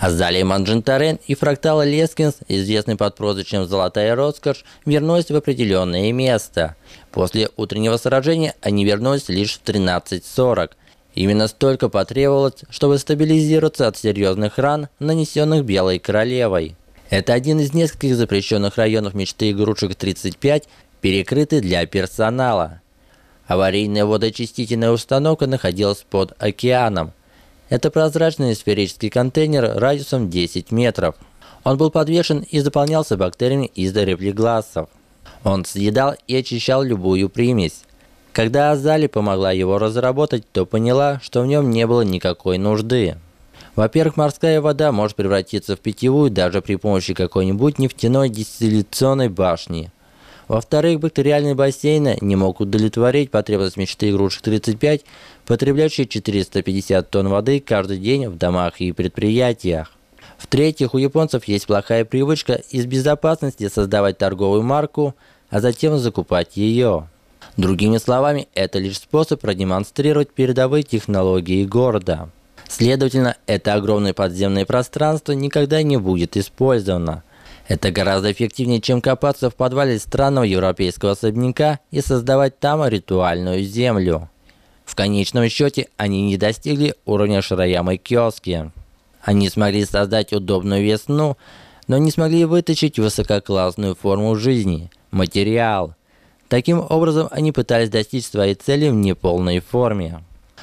Азалия Манджентарен и фрактала Лескинс, известный под прозвищем «Золотая роскошь», вернулись в определенное место. После утреннего сражения они вернулись лишь в 13.40. Именно столько потребовалось, чтобы стабилизироваться от серьезных ран, нанесенных Белой Королевой. Это один из нескольких запрещенных районов мечты игрушек 35, перекрытый для персонала. Аварийная водоочистительная установка находилась под океаном. Это прозрачный сферический контейнер радиусом 10 метров. Он был подвешен и заполнялся бактериями из реплиглассов. Он съедал и очищал любую примесь. Когда Азали помогла его разработать, то поняла, что в нем не было никакой нужды. Во-первых, морская вода может превратиться в питьевую даже при помощи какой-нибудь нефтяной дистилляционной башни. Во-вторых, бактериальные бассейны не могут удовлетворить потребность мечты игрушек 35, потребляющие 450 тонн воды каждый день в домах и предприятиях. В-третьих, у японцев есть плохая привычка из безопасности создавать торговую марку, а затем закупать ее. Другими словами, это лишь способ продемонстрировать передовые технологии города. Следовательно, это огромное подземное пространство никогда не будет использовано. Это гораздо эффективнее, чем копаться в подвале странного европейского особняка и создавать там ритуальную землю. В конечном счете, они не достигли уровня Шираямы Киоски. Они смогли создать удобную весну, но не смогли вытащить высококлассную форму жизни – материал. Таким образом, они пытались достичь своей цели в неполной форме.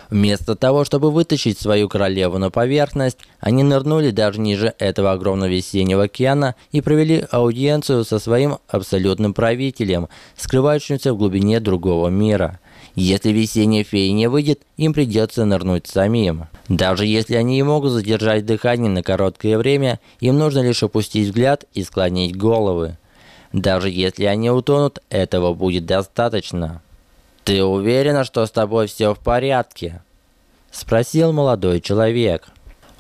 Вместо того, чтобы вытащить свою королеву на поверхность, они нырнули даже ниже этого огромного весеннего океана и провели аудиенцию со своим абсолютным правителем, скрывающимся в глубине другого мира. Если весенняя фея не выйдет, им придется нырнуть самим. Даже если они и могут задержать дыхание на короткое время, им нужно лишь опустить взгляд и склонить головы. Даже если они утонут, этого будет достаточно. «Ты уверена, что с тобой все в порядке?» Спросил молодой человек.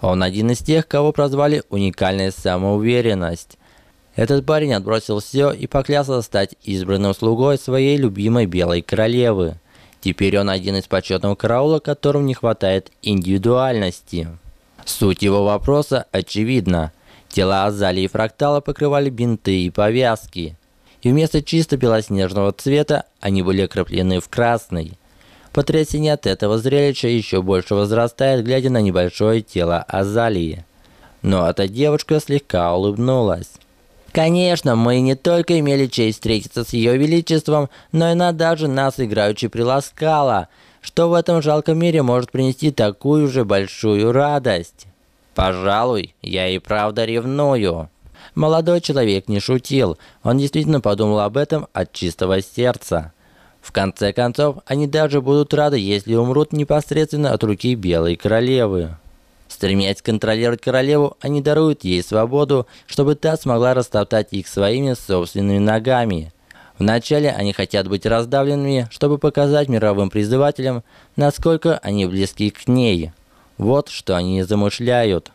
Он один из тех, кого прозвали «уникальная самоуверенность». Этот парень отбросил все и поклялся стать избранным слугой своей любимой белой королевы. Теперь он один из почетного караула, которому не хватает индивидуальности. Суть его вопроса очевидна. Тела Азали и Фрактала покрывали бинты и повязки и вместо чисто белоснежного цвета они были окреплены в красный. Потрясение от этого зрелища еще больше возрастает, глядя на небольшое тело Азалии. Но эта девушка слегка улыбнулась. Конечно, мы не только имели честь встретиться с Ее Величеством, но и она даже нас играючи приласкала, что в этом жалком мире может принести такую же большую радость. Пожалуй, я и правда ревную. Молодой человек не шутил, он действительно подумал об этом от чистого сердца. В конце концов, они даже будут рады, если умрут непосредственно от руки Белой Королевы. Стремясь контролировать королеву, они даруют ей свободу, чтобы та смогла растоптать их своими собственными ногами. Вначале они хотят быть раздавленными, чтобы показать мировым призывателям, насколько они близки к ней. Вот что они замышляют.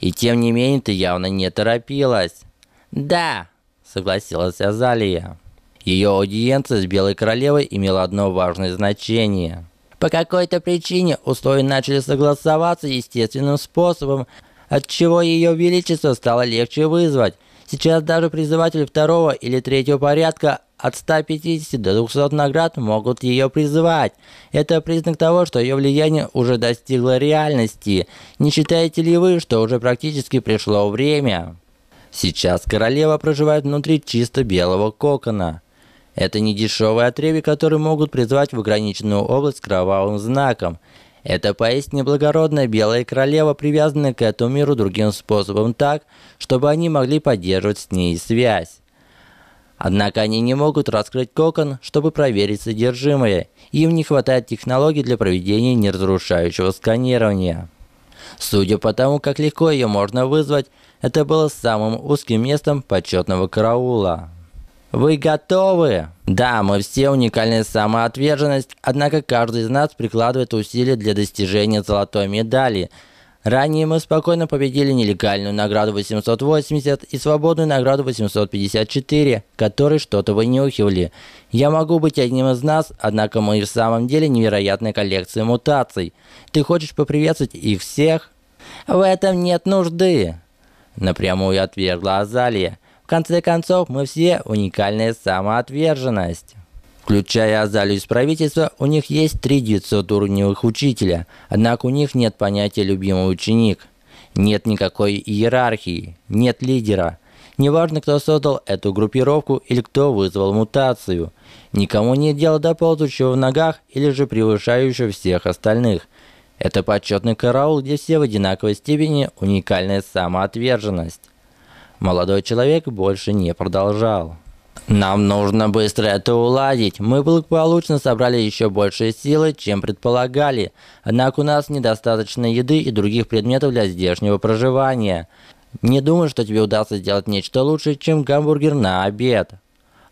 И тем не менее ты явно не торопилась. Да, согласилась Азалия. Ее аудиенция с Белой Королевой имела одно важное значение. По какой-то причине условия начали согласоваться естественным способом, от чего Ее Величество стало легче вызвать. Сейчас даже призыватель второго или третьего порядка от 150 до 200 наград могут ее призывать. Это признак того, что ее влияние уже достигло реальности. Не считаете ли вы, что уже практически пришло время? Сейчас королева проживает внутри чисто белого кокона. Это не дешевые отреви, которые могут призвать в ограниченную область кровавым знаком. Это поистине благородная белая королева, привязанная к этому миру другим способом так, чтобы они могли поддерживать с ней связь. Однако они не могут раскрыть кокон, чтобы проверить содержимое. Им не хватает технологий для проведения неразрушающего сканирования. Судя по тому, как легко ее можно вызвать, это было самым узким местом почетного караула. Вы готовы? Да, мы все уникальная самоотверженность, однако каждый из нас прикладывает усилия для достижения золотой медали – Ранее мы спокойно победили нелегальную награду 880 и свободную награду 854, которые что-то вынюхивали. Я могу быть одним из нас, однако мы в самом деле невероятная коллекция мутаций. Ты хочешь поприветствовать их всех? В этом нет нужды. Напрямую отвергла Азалия. В конце концов, мы все уникальная самоотверженность. Включая Азалию из правительства, у них есть три 900 уровневых учителя, однако у них нет понятия «любимый ученик». Нет никакой иерархии, нет лидера. Неважно, кто создал эту группировку или кто вызвал мутацию. Никому нет дела до ползущего в ногах или же превышающего всех остальных. Это почетный караул, где все в одинаковой степени уникальная самоотверженность. Молодой человек больше не продолжал. Нам нужно быстро это уладить. Мы благополучно собрали еще больше силы, чем предполагали. Однако у нас недостаточно еды и других предметов для здешнего проживания. Не думаю, что тебе удастся сделать нечто лучше, чем гамбургер на обед.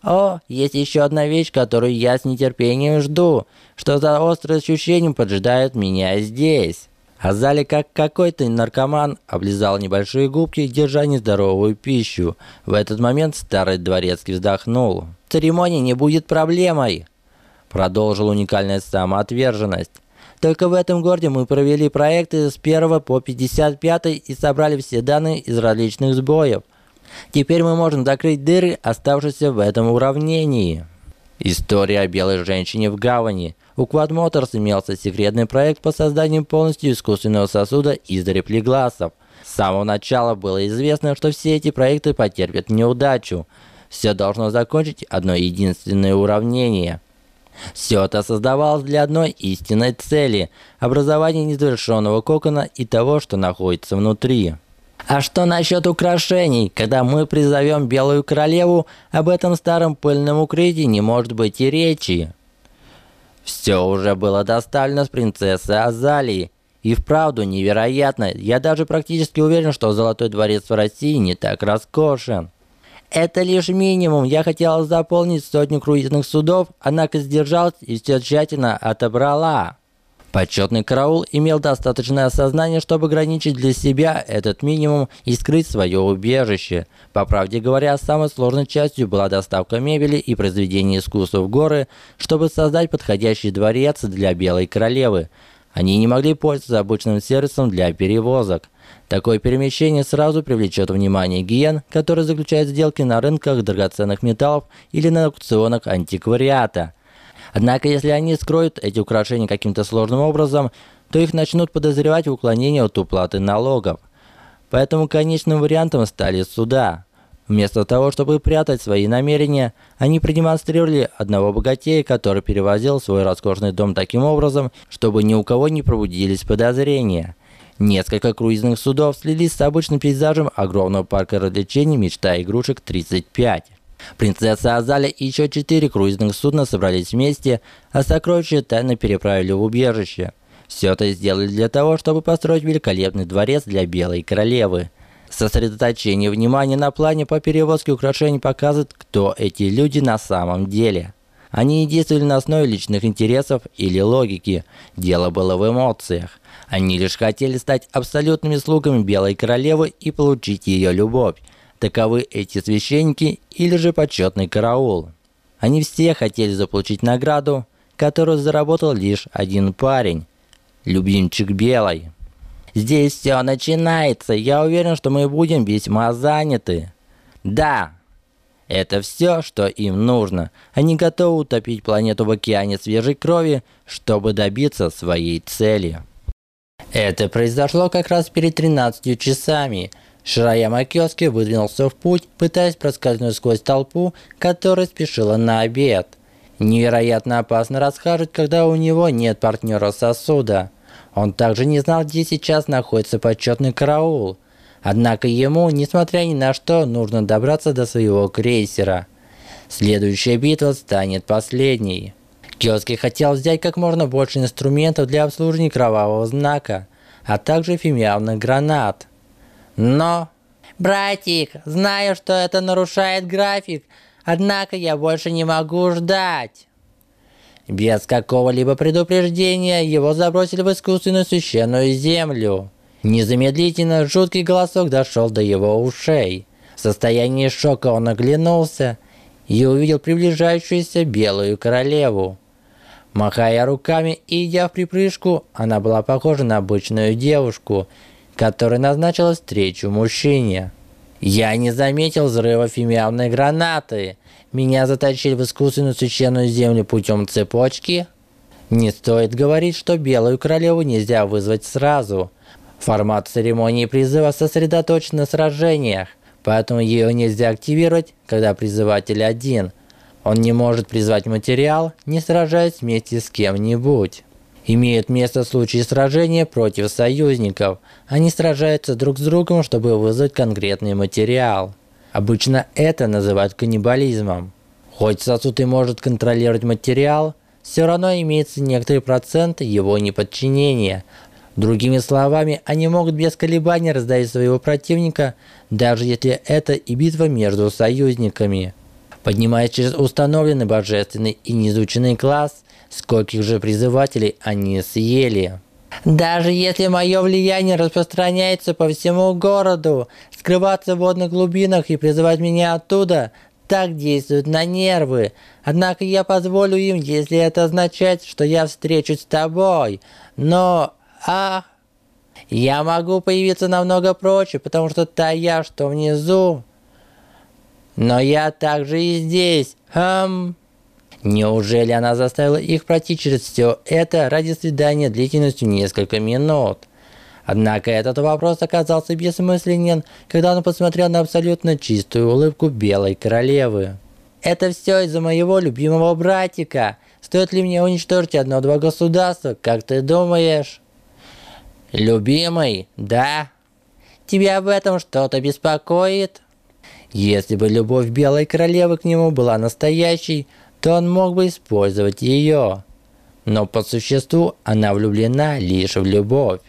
О, есть еще одна вещь, которую я с нетерпением жду. Что за острое ощущение поджидает меня здесь. Азали, как какой-то наркоман, облизал небольшие губки, держа нездоровую пищу. В этот момент старый дворецкий вздохнул. «Церемония не будет проблемой!» Продолжил уникальная самоотверженность. Только в этом городе мы провели проекты с 1 по 55 и собрали все данные из различных сбоев. Теперь мы можем закрыть дыры, оставшиеся в этом уравнении. История о белой женщине в гавани. У Quad Motors имелся секретный проект по созданию полностью искусственного сосуда из реплигласов. С самого начала было известно, что все эти проекты потерпят неудачу. Все должно закончить одно единственное уравнение. Все это создавалось для одной истинной цели – образования незавершенного кокона и того, что находится внутри. А что насчет украшений? Когда мы призовем Белую Королеву, об этом старом пыльном укрытии не может быть и речи. Все уже было доставлено с принцессы Азалии. И вправду невероятно. Я даже практически уверен, что Золотой дворец в России не так роскошен. Это лишь минимум. Я хотела заполнить сотню круизных судов, однако сдержалась и все тщательно отобрала. Почетный караул имел достаточное осознание, чтобы ограничить для себя этот минимум и скрыть свое убежище. По правде говоря, самой сложной частью была доставка мебели и произведений искусства в горы, чтобы создать подходящий дворец для Белой Королевы. Они не могли пользоваться обычным сервисом для перевозок. Такое перемещение сразу привлечет внимание гиен, которые заключают сделки на рынках драгоценных металлов или на аукционах антиквариата – Однако, если они скроют эти украшения каким-то сложным образом, то их начнут подозревать в уклонении от уплаты налогов. Поэтому конечным вариантом стали суда. Вместо того, чтобы прятать свои намерения, они продемонстрировали одного богатея, который перевозил свой роскошный дом таким образом, чтобы ни у кого не пробудились подозрения. Несколько круизных судов слились с обычным пейзажем огромного парка развлечений «Мечта игрушек 35». Принцесса Азаля и еще четыре круизных судна собрались вместе, а сокровища тайно переправили в убежище. Все это сделали для того, чтобы построить великолепный дворец для Белой Королевы. Сосредоточение внимания на плане по перевозке украшений показывает, кто эти люди на самом деле. Они не действовали на основе личных интересов или логики. Дело было в эмоциях. Они лишь хотели стать абсолютными слугами Белой Королевы и получить ее любовь. Таковы эти священники или же почетный караул. Они все хотели заполучить награду, которую заработал лишь один парень – любимчик Белой. Здесь все начинается, я уверен, что мы будем весьма заняты. Да, это все, что им нужно. Они готовы утопить планету в океане свежей крови, чтобы добиться своей цели. Это произошло как раз перед 13 часами – Шираяма Кёски выдвинулся в путь, пытаясь проскользнуть сквозь толпу, которая спешила на обед. Невероятно опасно расхаживать, когда у него нет партнера сосуда. Он также не знал, где сейчас находится почетный караул. Однако ему, несмотря ни на что, нужно добраться до своего крейсера. Следующая битва станет последней. Киоски хотел взять как можно больше инструментов для обслуживания кровавого знака, а также фимиальных гранат – но... Братик, знаю, что это нарушает график, однако я больше не могу ждать. Без какого-либо предупреждения его забросили в искусственную священную землю. Незамедлительно жуткий голосок дошел до его ушей. В состоянии шока он оглянулся и увидел приближающуюся белую королеву. Махая руками и идя в припрыжку, она была похожа на обычную девушку – которая назначила встречу мужчине. Я не заметил взрыва фимиамной гранаты. Меня заточили в искусственную священную землю путем цепочки. Не стоит говорить, что Белую Королеву нельзя вызвать сразу. Формат церемонии призыва сосредоточен на сражениях, поэтому ее нельзя активировать, когда призыватель один. Он не может призвать материал, не сражаясь вместе с кем-нибудь. Имеют место случаи сражения против союзников. Они сражаются друг с другом, чтобы вызвать конкретный материал. Обычно это называют каннибализмом. Хоть сосуд и может контролировать материал, все равно имеется некоторый процент его неподчинения. Другими словами, они могут без колебаний раздавить своего противника, даже если это и битва между союзниками. Поднимаясь через установленный божественный и неизученный класс, скольких же призывателей они съели. Даже если мое влияние распространяется по всему городу, скрываться в водных глубинах и призывать меня оттуда так действует на нервы. Однако я позволю им, если это означает, что я встречусь с тобой. Но, а, я могу появиться намного проще, потому что та я, что внизу. Но я также и здесь. Хм. Неужели она заставила их пройти через все это ради свидания длительностью несколько минут? Однако этот вопрос оказался бессмысленен, когда он посмотрел на абсолютно чистую улыбку Белой Королевы. «Это все из-за моего любимого братика. Стоит ли мне уничтожить одно-два государства, как ты думаешь?» «Любимый, да? Тебя об этом что-то беспокоит?» Если бы любовь Белой Королевы к нему была настоящей, то он мог бы использовать ее. Но по существу она влюблена лишь в любовь.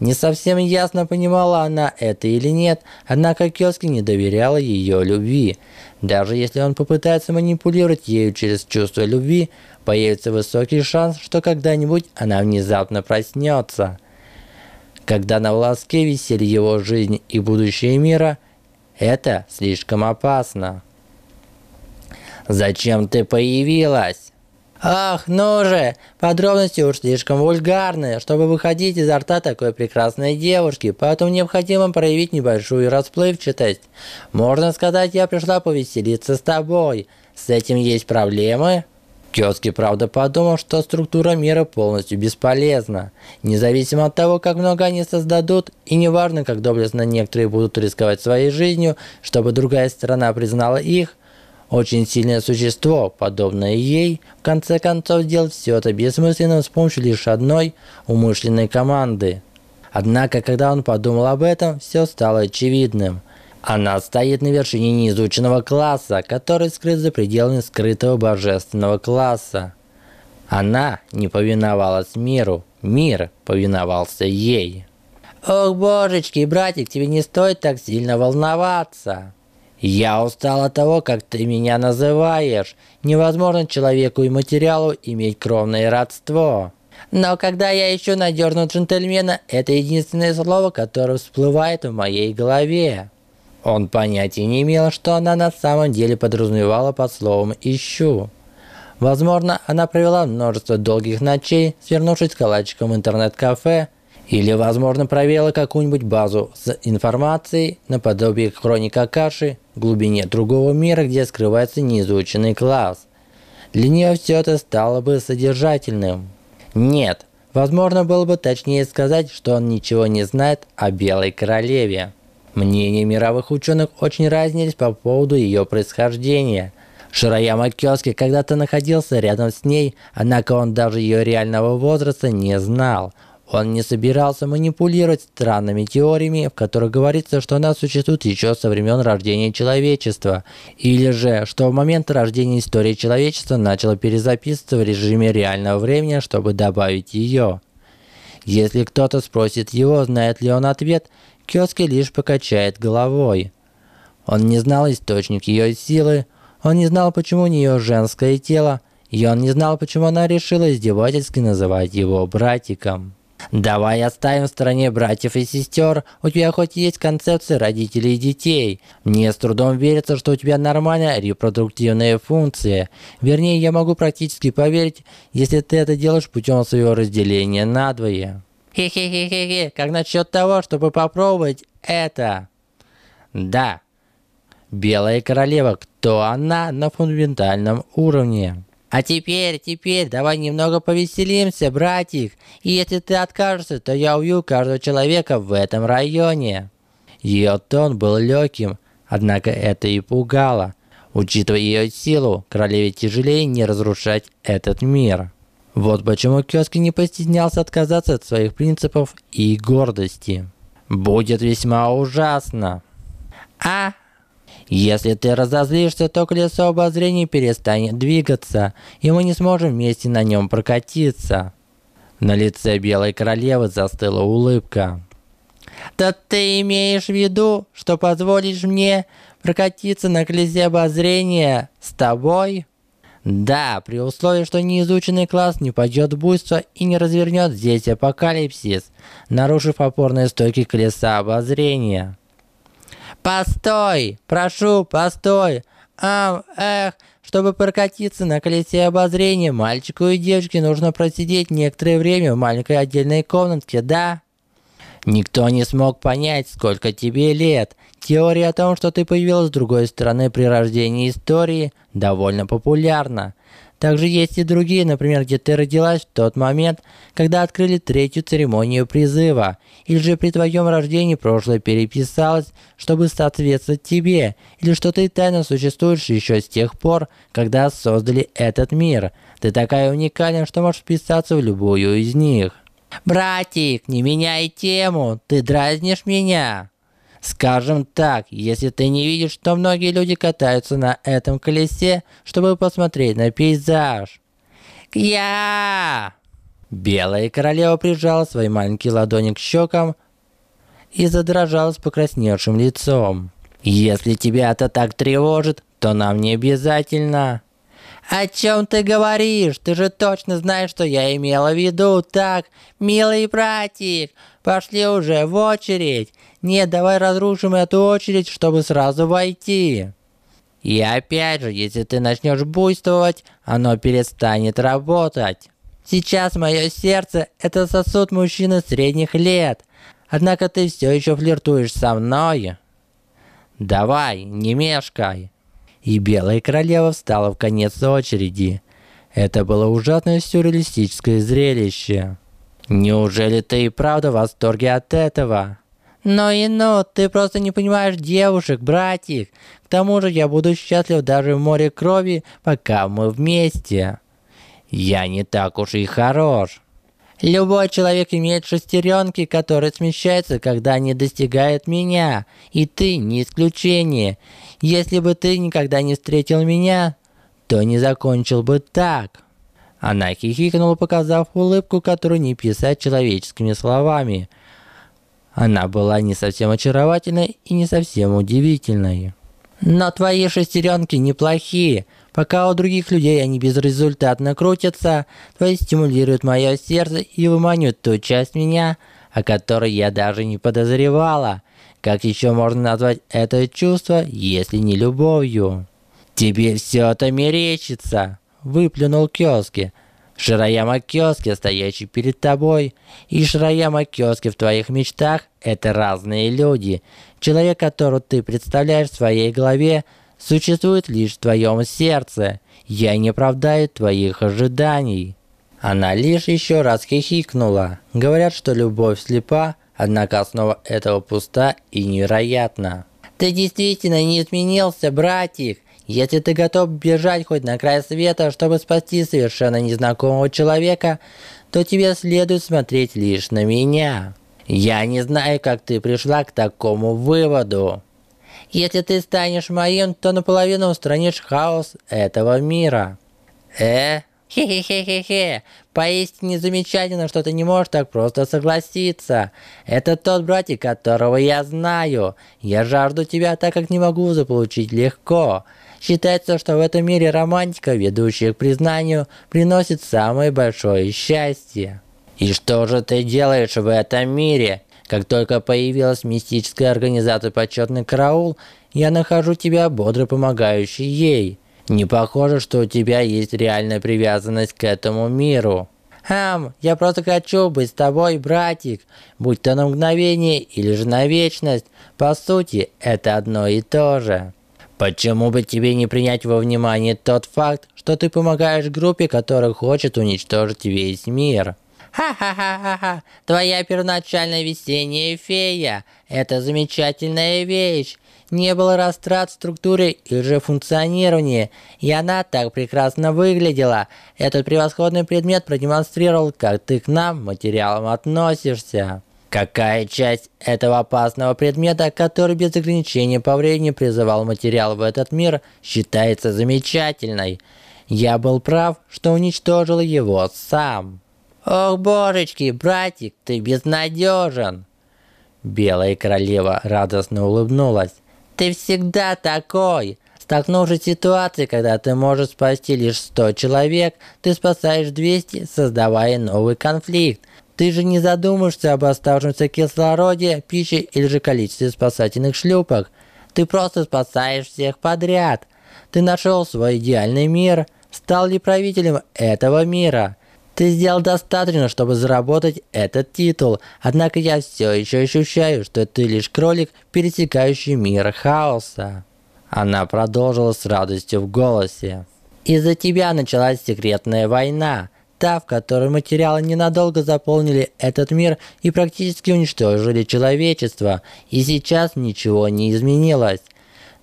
Не совсем ясно понимала она это или нет, однако Кёски не доверяла ее любви. Даже если он попытается манипулировать ею через чувство любви, появится высокий шанс, что когда-нибудь она внезапно проснется. Когда на волоске висели его жизнь и будущее мира, это слишком опасно. Зачем ты появилась? Ах, ну же, подробности уж слишком вульгарные, чтобы выходить изо рта такой прекрасной девушки, поэтому необходимо проявить небольшую расплывчатость. Можно сказать, я пришла повеселиться с тобой. С этим есть проблемы? Кёски, правда, подумал, что структура мира полностью бесполезна. Независимо от того, как много они создадут, и неважно, как доблестно некоторые будут рисковать своей жизнью, чтобы другая сторона признала их, очень сильное существо, подобное ей, в конце концов сделает все это бессмысленным с помощью лишь одной умышленной команды. Однако, когда он подумал об этом, все стало очевидным. Она стоит на вершине неизученного класса, который скрыт за пределами скрытого божественного класса. Она не повиновалась миру, мир повиновался ей. Ох, божечки, братик, тебе не стоит так сильно волноваться. Я устал от того, как ты меня называешь. Невозможно человеку и материалу иметь кровное родство. Но когда я ищу надежного джентльмена, это единственное слово, которое всплывает в моей голове. Он понятия не имел, что она на самом деле подразумевала под словом «ищу». Возможно, она провела множество долгих ночей, свернувшись калачиком в интернет-кафе, или, возможно, проверила какую-нибудь базу с информацией наподобие хроника Каши в глубине другого мира, где скрывается неизученный класс. Для нее все это стало бы содержательным. Нет, возможно, было бы точнее сказать, что он ничего не знает о Белой Королеве. Мнения мировых ученых очень разнились по поводу ее происхождения. Шираяма Кёски когда-то находился рядом с ней, однако он даже ее реального возраста не знал. Он не собирался манипулировать странными теориями, в которых говорится, что она существует еще со времен рождения человечества, или же, что в момент рождения истории человечества начала перезаписываться в режиме реального времени, чтобы добавить ее. Если кто-то спросит его, знает ли он ответ, Кёски лишь покачает головой. Он не знал источник ее силы, он не знал, почему у нее женское тело, и он не знал, почему она решила издевательски называть его братиком. Давай оставим в стороне братьев и сестер. У тебя хоть есть концепция родителей и детей. Мне с трудом верится, что у тебя нормальная репродуктивная функция. Вернее, я могу практически поверить, если ты это делаешь путем своего разделения надвое. Хе-хе-хе-хе-хе, как насчет того, чтобы попробовать это? Да. Белая королева, кто она на фундаментальном уровне? А теперь, теперь, давай немного повеселимся, братик. И если ты откажешься, то я убью каждого человека в этом районе. Ее тон был легким, однако это и пугало. Учитывая ее силу, королеве тяжелее не разрушать этот мир. Вот почему Кёски не постеснялся отказаться от своих принципов и гордости. Будет весьма ужасно. А? Если ты разозлишься, то колесо обозрения перестанет двигаться, и мы не сможем вместе на нем прокатиться. На лице Белой Королевы застыла улыбка. Да ты имеешь в виду, что позволишь мне прокатиться на колесе обозрения с тобой? Да, при условии, что неизученный класс не пойдет в буйство и не развернет здесь апокалипсис, нарушив опорные стойки колеса обозрения. Постой! Прошу, постой! Ам, эх, чтобы прокатиться на колесе обозрения, мальчику и девочке нужно просидеть некоторое время в маленькой отдельной комнатке, да? Никто не смог понять, сколько тебе лет. Теория о том, что ты появилась с другой стороны при рождении истории, довольно популярна. Также есть и другие, например, где ты родилась в тот момент, когда открыли третью церемонию призыва, или же при твоем рождении прошлое переписалось, чтобы соответствовать тебе, или что ты тайно существуешь еще с тех пор, когда создали этот мир. Ты такая уникальная, что можешь вписаться в любую из них. «Братик, не меняй тему, ты дразнишь меня!» Скажем так, если ты не видишь, что многие люди катаются на этом колесе, чтобы посмотреть на пейзаж. Я! Белая королева прижала свои маленькие ладони к щекам и задрожала с покрасневшим лицом. Если тебя это так тревожит, то нам не обязательно. «О чем ты говоришь? Ты же точно знаешь, что я имела в виду. Так, милый братик, пошли уже в очередь. Нет, давай разрушим эту очередь, чтобы сразу войти». И опять же, если ты начнешь буйствовать, оно перестанет работать. Сейчас мое сердце – это сосуд мужчины средних лет. Однако ты все еще флиртуешь со мной. Давай, не мешкай и Белая Королева встала в конец очереди. Это было ужасное сюрреалистическое зрелище. Неужели ты и правда в восторге от этого? Ну и ну, ты просто не понимаешь девушек, братик. К тому же я буду счастлив даже в море крови, пока мы вместе. Я не так уж и хорош. Любой человек имеет шестеренки, которые смещаются, когда они достигают меня. И ты не исключение. Если бы ты никогда не встретил меня, то не закончил бы так. Она хихикнула, показав улыбку, которую не писать человеческими словами. Она была не совсем очаровательной и не совсем удивительной. Но твои шестеренки неплохие. Пока у других людей они безрезультатно крутятся, твои стимулируют мое сердце и выманивают ту часть меня, о которой я даже не подозревала. Как еще можно назвать это чувство, если не любовью? Тебе все это мерещится, выплюнул Кёски. Шираяма Кёски, стоящий перед тобой, и Шираяма Кёски в твоих мечтах – это разные люди. Человек, которого ты представляешь в своей голове, существует лишь в твоем сердце. Я не оправдаю твоих ожиданий. Она лишь еще раз хихикнула. Говорят, что любовь слепа, Однако основа этого пуста и невероятна. Ты действительно не изменился, братик. Если ты готов бежать хоть на край света, чтобы спасти совершенно незнакомого человека, то тебе следует смотреть лишь на меня. Я не знаю, как ты пришла к такому выводу. Если ты станешь моим, то наполовину устранишь хаос этого мира. Э? Хе-хе-хе-хе-хе. Поистине замечательно, что ты не можешь так просто согласиться. Это тот братик, которого я знаю. Я жажду тебя, так как не могу заполучить легко. Считается, что в этом мире романтика, ведущая к признанию, приносит самое большое счастье. И что же ты делаешь в этом мире? Как только появилась мистическая организация «Почетный караул», я нахожу тебя бодро помогающей ей. Не похоже, что у тебя есть реальная привязанность к этому миру. Хм, я просто хочу быть с тобой, братик, будь то на мгновение или же на вечность. По сути, это одно и то же. Почему бы тебе не принять во внимание тот факт, что ты помогаешь группе, которая хочет уничтожить весь мир? Ха-ха-ха-ха-ха, твоя первоначальная весенняя фея – это замечательная вещь. Не было растрат в структуре или же функционировании, и она так прекрасно выглядела. Этот превосходный предмет продемонстрировал, как ты к нам, материалам, относишься. Какая часть этого опасного предмета, который без ограничения по времени призывал материал в этот мир, считается замечательной? Я был прав, что уничтожил его сам. Ох, божечки, братик, ты безнадежен. Белая королева радостно улыбнулась. Ты всегда такой. Столкнувшись с ситуацией, когда ты можешь спасти лишь 100 человек, ты спасаешь 200, создавая новый конфликт. Ты же не задумаешься об оставшемся кислороде, пище или же количестве спасательных шлюпок. Ты просто спасаешь всех подряд. Ты нашел свой идеальный мир, стал ли правителем этого мира. Ты сделал достаточно, чтобы заработать этот титул, однако я все еще ощущаю, что ты лишь кролик, пересекающий мир хаоса. Она продолжила с радостью в голосе. Из-за тебя началась секретная война, та, в которой материалы ненадолго заполнили этот мир и практически уничтожили человечество, и сейчас ничего не изменилось.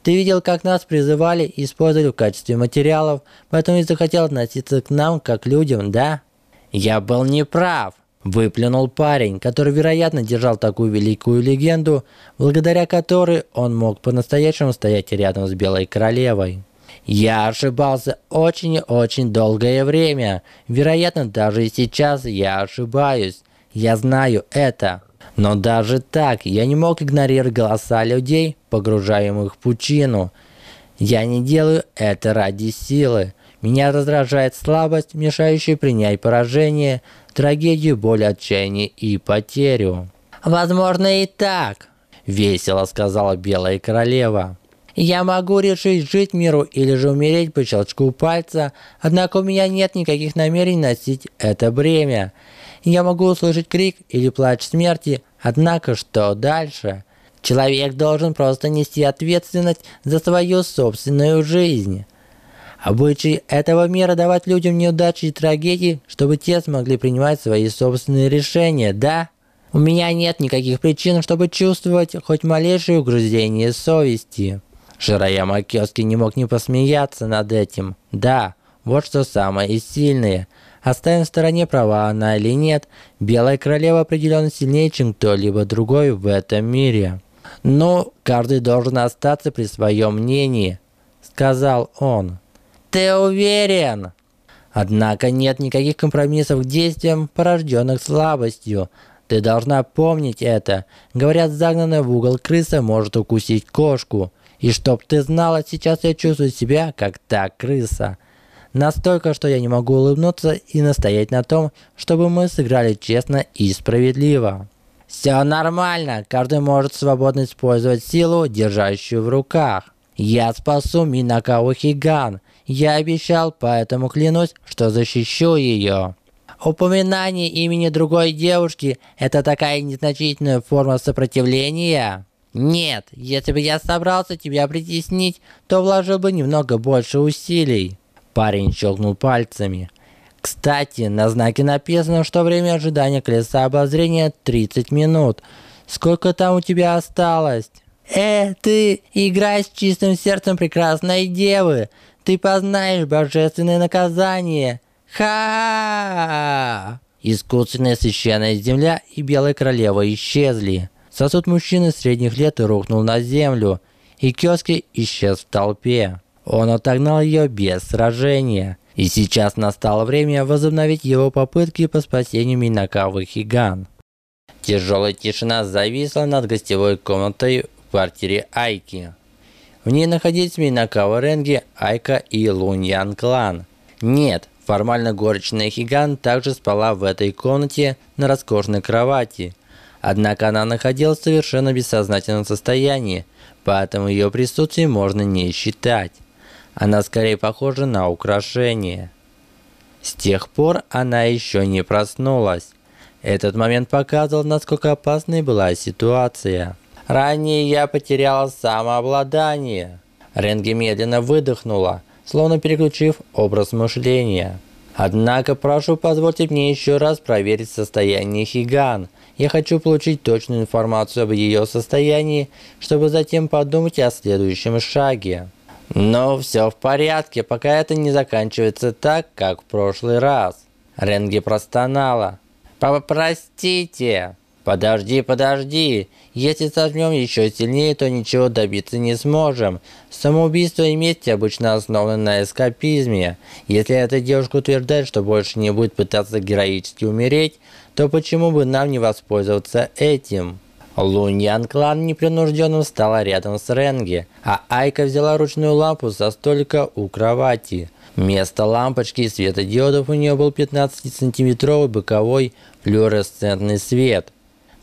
Ты видел, как нас призывали и использовали в качестве материалов, поэтому и захотел относиться к нам как к людям, да? «Я был неправ!» – выплюнул парень, который, вероятно, держал такую великую легенду, благодаря которой он мог по-настоящему стоять рядом с Белой Королевой. Я ошибался очень-очень долгое время. Вероятно, даже и сейчас я ошибаюсь. Я знаю это. Но даже так я не мог игнорировать голоса людей, погружаемых в пучину. Я не делаю это ради силы. Меня раздражает слабость, мешающая принять поражение, трагедию, боль, отчаяние и потерю. «Возможно и так», – весело сказала Белая Королева. «Я могу решить жить миру или же умереть по щелчку пальца, однако у меня нет никаких намерений носить это бремя. Я могу услышать крик или плач смерти, однако что дальше?» Человек должен просто нести ответственность за свою собственную жизнь. Обычай этого мира давать людям неудачи и трагедии, чтобы те смогли принимать свои собственные решения, да? У меня нет никаких причин, чтобы чувствовать хоть малейшее угрызение совести. Шираяма Кёски не мог не посмеяться над этим. Да, вот что самое сильное. Оставим в стороне права она или нет, Белая Королева определенно сильнее, чем кто-либо другой в этом мире. Но каждый должен остаться при своем мнении, сказал он. Ты уверен? Однако нет никаких компромиссов к действиям, порожденных слабостью. Ты должна помнить это. Говорят, загнанная в угол крыса может укусить кошку. И чтоб ты знала, сейчас я чувствую себя, как та крыса. Настолько, что я не могу улыбнуться и настоять на том, чтобы мы сыграли честно и справедливо. Все нормально, каждый может свободно использовать силу, держащую в руках. Я спасу Минакао Хиган. Я обещал, поэтому клянусь, что защищу ее. Упоминание имени другой девушки – это такая незначительная форма сопротивления? Нет, если бы я собрался тебя притеснить, то вложил бы немного больше усилий. Парень щелкнул пальцами. Кстати, на знаке написано, что время ожидания колеса обозрения 30 минут. Сколько там у тебя осталось? Э, ты играй с чистым сердцем прекрасной девы ты познаешь божественное наказание. Ха! Искусственная священная земля и белая королева исчезли. Сосуд мужчины средних лет рухнул на землю, и Кёски исчез в толпе. Он отогнал ее без сражения. И сейчас настало время возобновить его попытки по спасению Минакавы Хиган. Тяжелая тишина зависла над гостевой комнатой квартире Айки. В ней находились Минакава Ренги, Айка и Луньян Клан. Нет, формально горочная Хиган также спала в этой комнате на роскошной кровати. Однако она находилась в совершенно бессознательном состоянии, поэтому ее присутствие можно не считать. Она скорее похожа на украшение. С тех пор она еще не проснулась. Этот момент показывал, насколько опасной была ситуация. Ранее я потеряла самообладание. Ренги медленно выдохнула, словно переключив образ мышления. Однако прошу позвольте мне еще раз проверить состояние Хиган. Я хочу получить точную информацию об ее состоянии, чтобы затем подумать о следующем шаге. Но все в порядке, пока это не заканчивается так, как в прошлый раз. Ренги простонала. Попростите. Подожди, подожди. Если сожмем еще сильнее, то ничего добиться не сможем. Самоубийство и месть обычно основаны на эскапизме. Если эта девушка утверждает, что больше не будет пытаться героически умереть, то почему бы нам не воспользоваться этим? Луньян Клан непринужденно встала рядом с Ренги, а Айка взяла ручную лампу со столика у кровати. Вместо лампочки и светодиодов у нее был 15-сантиметровый боковой флуоресцентный свет.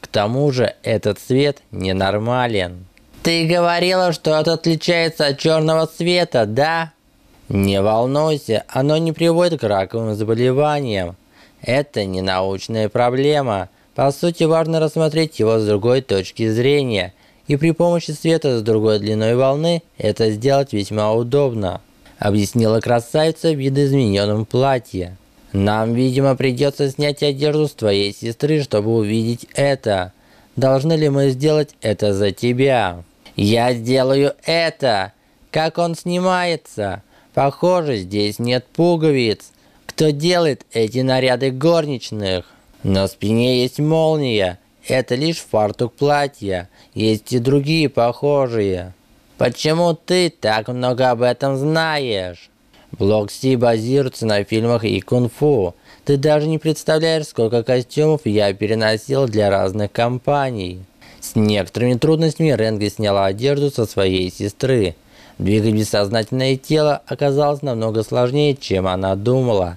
К тому же этот свет ненормален. «Ты говорила, что это отличается от черного света, да?» «Не волнуйся, оно не приводит к раковым заболеваниям. Это не научная проблема. По сути, важно рассмотреть его с другой точки зрения. И при помощи света с другой длиной волны это сделать весьма удобно», объяснила красавица в видоизмененном платье. «Нам, видимо, придется снять одежду с твоей сестры, чтобы увидеть это. Должны ли мы сделать это за тебя?» «Я сделаю это! Как он снимается? Похоже, здесь нет пуговиц. Кто делает эти наряды горничных? На спине есть молния. Это лишь фартук платья. Есть и другие похожие. Почему ты так много об этом знаешь? Блок Си базируется на фильмах и кунг-фу. Ты даже не представляешь, сколько костюмов я переносил для разных компаний. С некоторыми трудностями Ренги сняла одежду со своей сестры. Двигать бессознательное тело оказалось намного сложнее, чем она думала.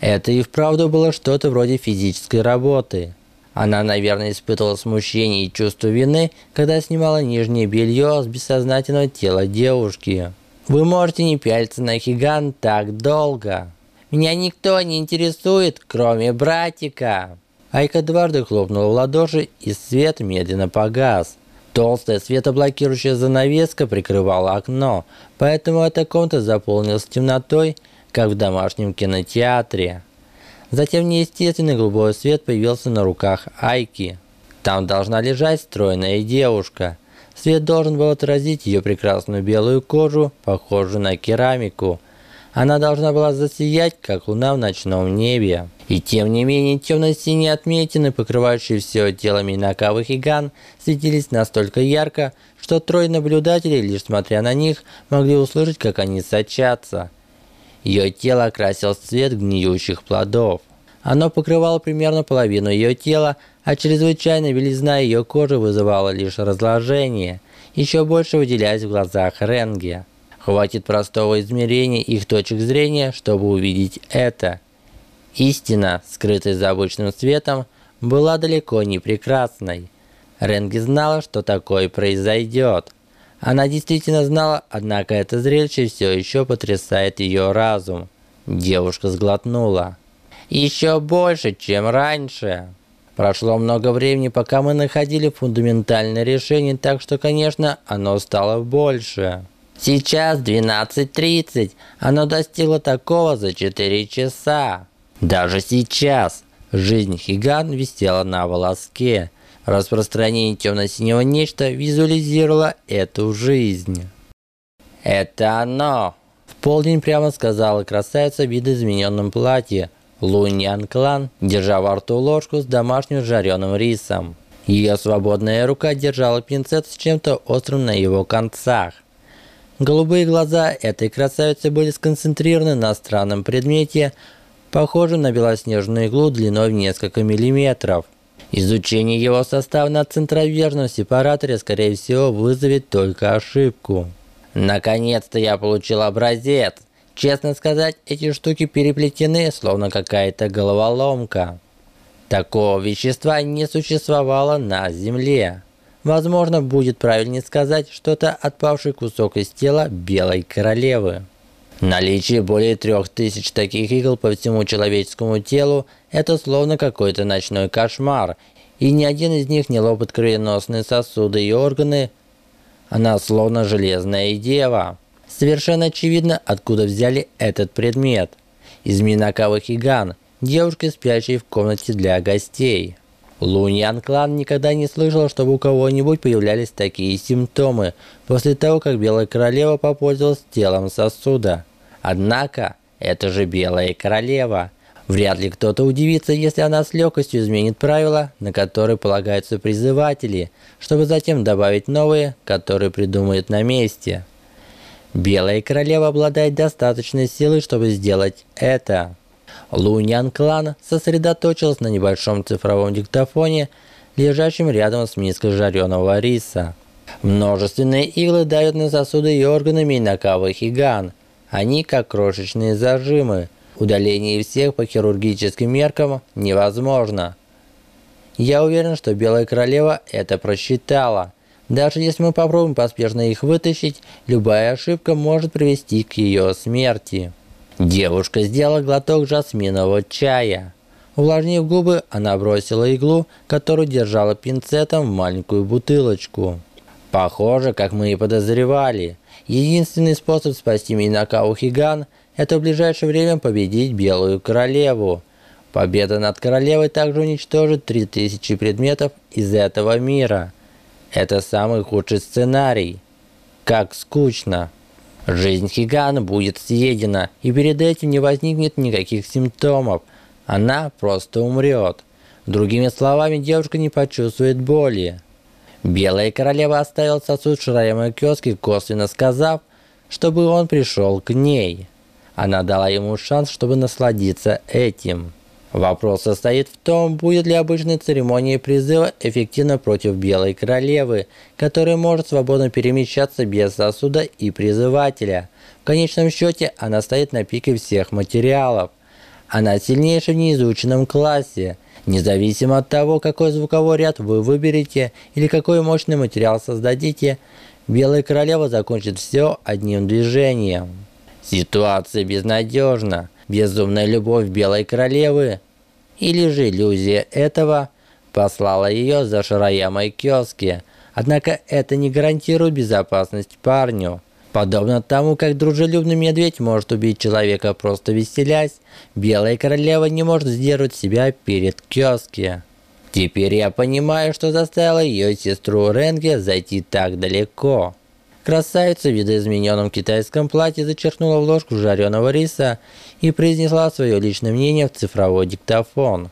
Это и вправду было что-то вроде физической работы. Она, наверное, испытывала смущение и чувство вины, когда снимала нижнее белье с бессознательного тела девушки. Вы можете не пялиться на Хиган так долго. Меня никто не интересует, кроме братика. Айка дважды хлопнула в ладоши, и свет медленно погас. Толстая светоблокирующая занавеска прикрывала окно, поэтому эта комната заполнилась темнотой, как в домашнем кинотеатре. Затем неестественный голубой свет появился на руках Айки. Там должна лежать стройная девушка. Свет должен был отразить ее прекрасную белую кожу, похожую на керамику. Она должна была засиять, как луна в ночном небе. И тем не менее, темно-синие отметины, покрывающие все тело Минакавы Хиган, светились настолько ярко, что трое наблюдателей, лишь смотря на них, могли услышать, как они сочатся. Ее тело окрасил цвет гниющих плодов. Оно покрывало примерно половину ее тела, а чрезвычайная белизна ее кожи вызывала лишь разложение, еще больше выделяясь в глазах Ренге. Хватит простого измерения их точек зрения, чтобы увидеть это – Истина, скрытая за обычным светом, была далеко не прекрасной. Ренги знала, что такое произойдет. Она действительно знала, однако это зрелище все еще потрясает ее разум. Девушка сглотнула. Еще больше, чем раньше. Прошло много времени, пока мы находили фундаментальное решение, так что, конечно, оно стало больше. Сейчас 12.30. Оно достигло такого за 4 часа. Даже сейчас жизнь Хиган висела на волоске. Распространение темно-синего нечто визуализировало эту жизнь. «Это оно!» В полдень прямо сказала красавица в видоизмененном платье. Луньян Клан, держа во рту ложку с домашним жареным рисом. Ее свободная рука держала пинцет с чем-то острым на его концах. Голубые глаза этой красавицы были сконцентрированы на странном предмете, похожим на белоснежную иглу длиной в несколько миллиметров. Изучение его состава на центровержном сепараторе, скорее всего, вызовет только ошибку. Наконец-то я получил образец. Честно сказать, эти штуки переплетены, словно какая-то головоломка. Такого вещества не существовало на Земле. Возможно, будет правильнее сказать, что это отпавший кусок из тела Белой Королевы. Наличие более трех тысяч таких игл по всему человеческому телу – это словно какой-то ночной кошмар, и ни один из них не лопает кровеносные сосуды и органы, она словно железная дева. Совершенно очевидно, откуда взяли этот предмет. Из Минаковых Иган, девушки, спящей в комнате для гостей. Луньян клан никогда не слышал, чтобы у кого-нибудь появлялись такие симптомы после того, как Белая Королева попользовалась телом сосуда. Однако, это же Белая Королева. Вряд ли кто-то удивится, если она с легкостью изменит правила, на которые полагаются призыватели, чтобы затем добавить новые, которые придумает на месте. Белая Королева обладает достаточной силой, чтобы сделать это. Луньян клан сосредоточился на небольшом цифровом диктофоне, лежащем рядом с миской жареного риса. Множественные иглы дают на сосуды и органы Минакавы Хиган – они как крошечные зажимы. Удаление всех по хирургическим меркам невозможно. Я уверен, что Белая Королева это просчитала. Даже если мы попробуем поспешно их вытащить, любая ошибка может привести к ее смерти. Девушка сделала глоток жасминового чая. Увлажнив губы, она бросила иглу, которую держала пинцетом в маленькую бутылочку. Похоже, как мы и подозревали. Единственный способ спасти Минакау Хиган – это в ближайшее время победить Белую Королеву. Победа над Королевой также уничтожит 3000 предметов из этого мира. Это самый худший сценарий. Как скучно. Жизнь Хигана будет съедена, и перед этим не возникнет никаких симптомов. Она просто умрет. Другими словами, девушка не почувствует боли. Белая королева оставила сосуд шараемой киоске, косвенно сказав, чтобы он пришел к ней. Она дала ему шанс, чтобы насладиться этим. Вопрос состоит в том, будет ли обычная церемония призыва эффективна против Белой Королевы, которая может свободно перемещаться без сосуда и призывателя. В конечном счете, она стоит на пике всех материалов. Она сильнейшая в неизученном классе. Независимо от того, какой звуковой ряд вы выберете или какой мощный материал создадите, Белая Королева закончит все одним движением. Ситуация безнадежна. Безумная любовь Белой Королевы или же иллюзия этого послала ее за Шараямой киоски. Однако это не гарантирует безопасность парню. Подобно тому, как дружелюбный медведь может убить человека просто веселясь, Белая Королева не может сдерживать себя перед киоски. Теперь я понимаю, что заставила ее сестру Ренге зайти так далеко. Красавица в видоизмененном китайском платье зачерпнула в ложку жареного риса и произнесла свое личное мнение в цифровой диктофон.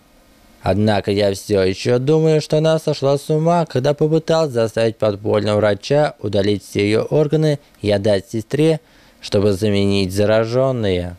Однако я все еще думаю, что она сошла с ума, когда попыталась заставить подпольного врача удалить все ее органы и отдать сестре, чтобы заменить зараженные.